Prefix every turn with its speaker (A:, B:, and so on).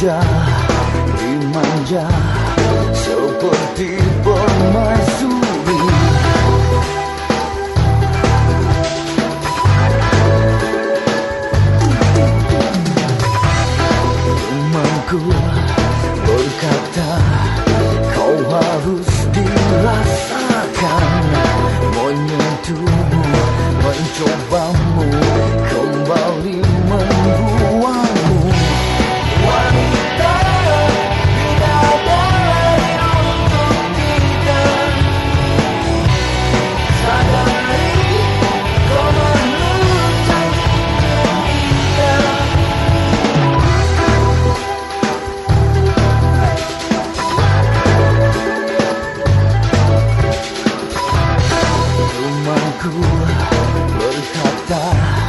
A: dimanja Dimanja Seperti permaisuri Temanku berkata Kau harus dirasakan. Menyentuhmu, mencobamu. Temanku berkata